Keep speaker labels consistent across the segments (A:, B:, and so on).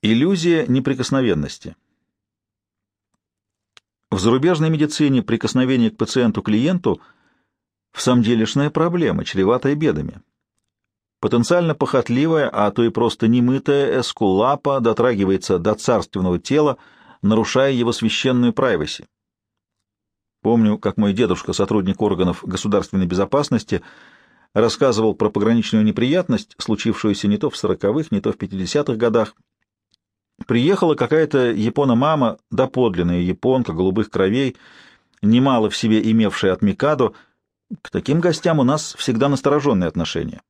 A: Иллюзия неприкосновенности. В зарубежной медицине прикосновение к пациенту-клиенту в самом делешная проблема, чреватая бедами. Потенциально похотливая, а то и просто немытая эскулапа дотрагивается до царственного тела, нарушая его священную прайваси. Помню, как мой дедушка, сотрудник органов государственной безопасности, рассказывал про пограничную неприятность, случившуюся не то в сороковых, не то в пятидесятых годах, Приехала какая-то япона-мама, доподлинная японка, голубых кровей, немало в себе имевшая от Микадо. К таким гостям у нас всегда настороженные отношения.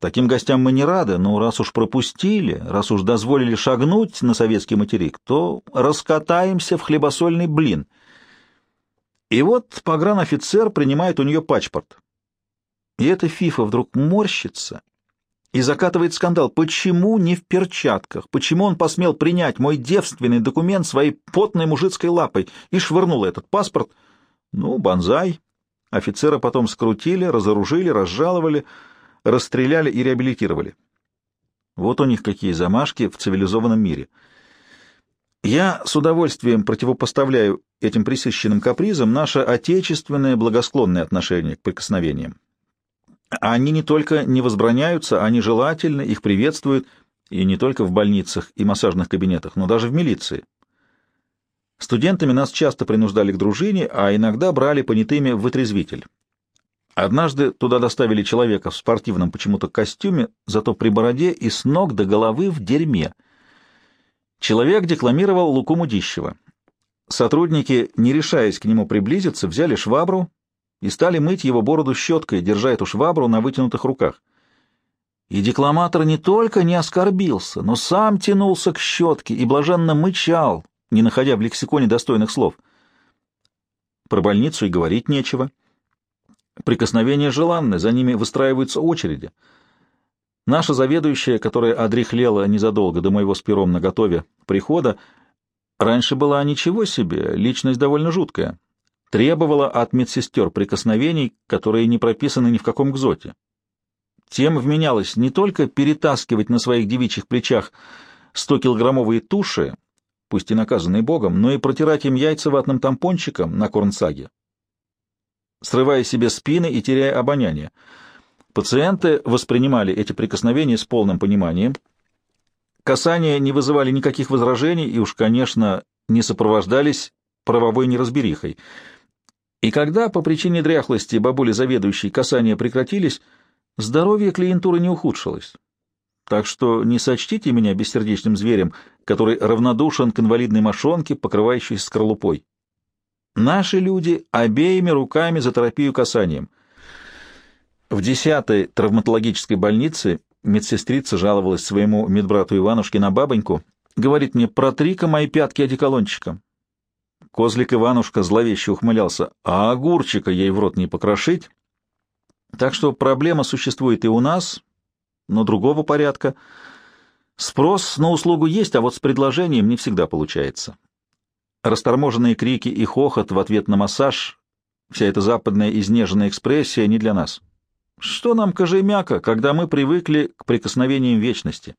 A: Таким гостям мы не рады, но раз уж пропустили, раз уж дозволили шагнуть на советский материк, то раскатаемся в хлебосольный блин. И вот погранофицер принимает у нее пачпорт. И эта фифа вдруг морщится и закатывает скандал. Почему не в перчатках? Почему он посмел принять мой девственный документ своей потной мужицкой лапой и швырнул этот паспорт? Ну, банзай. Офицера потом скрутили, разоружили, разжаловали, расстреляли и реабилитировали. Вот у них какие замашки в цивилизованном мире. Я с удовольствием противопоставляю этим присыщенным капризам наше отечественное благосклонное отношение к прикосновениям. Они не только не возбраняются, они желательно, их приветствуют, и не только в больницах и массажных кабинетах, но даже в милиции. Студентами нас часто принуждали к дружине, а иногда брали понятыми в вытрезвитель. Однажды туда доставили человека в спортивном почему-то костюме, зато при бороде и с ног до головы в дерьме. Человек декламировал Луку Мудищева. Сотрудники, не решаясь к нему приблизиться, взяли швабру, и стали мыть его бороду щеткой, держа эту швабру на вытянутых руках. И декламатор не только не оскорбился, но сам тянулся к щетке и блаженно мычал, не находя в лексиконе достойных слов. Про больницу и говорить нечего. Прикосновения желанны, за ними выстраиваются очереди. Наша заведующая, которая одрехлела незадолго до моего с пером наготове прихода, раньше была ничего себе, личность довольно жуткая требовала от медсестер прикосновений, которые не прописаны ни в каком гзоте. Тем вменялось не только перетаскивать на своих девичьих плечах 100-килограммовые туши, пусть и наказанные Богом, но и протирать им яйца ватным тампончиком на корнсаге, срывая себе спины и теряя обоняние. Пациенты воспринимали эти прикосновения с полным пониманием. Касания не вызывали никаких возражений и уж, конечно, не сопровождались правовой неразберихой — и когда по причине дряхлости бабули заведующей касания прекратились, здоровье клиентуры не ухудшилось. Так что не сочтите меня бессердечным зверем, который равнодушен к инвалидной мошонке, покрывающейся скорлупой. Наши люди обеими руками за терапию касанием. В десятой травматологической больнице медсестрица жаловалась своему медбрату Иванушке на бабоньку. Говорит мне, протри-ка мои пятки одеколончиком. Козлик Иванушка зловеще ухмылялся, а огурчика ей в рот не покрошить. Так что проблема существует и у нас, но другого порядка. Спрос на услугу есть, а вот с предложением не всегда получается. Расторможенные крики и хохот в ответ на массаж, вся эта западная изнеженная экспрессия не для нас. Что нам кожемяка, когда мы привыкли к прикосновениям вечности?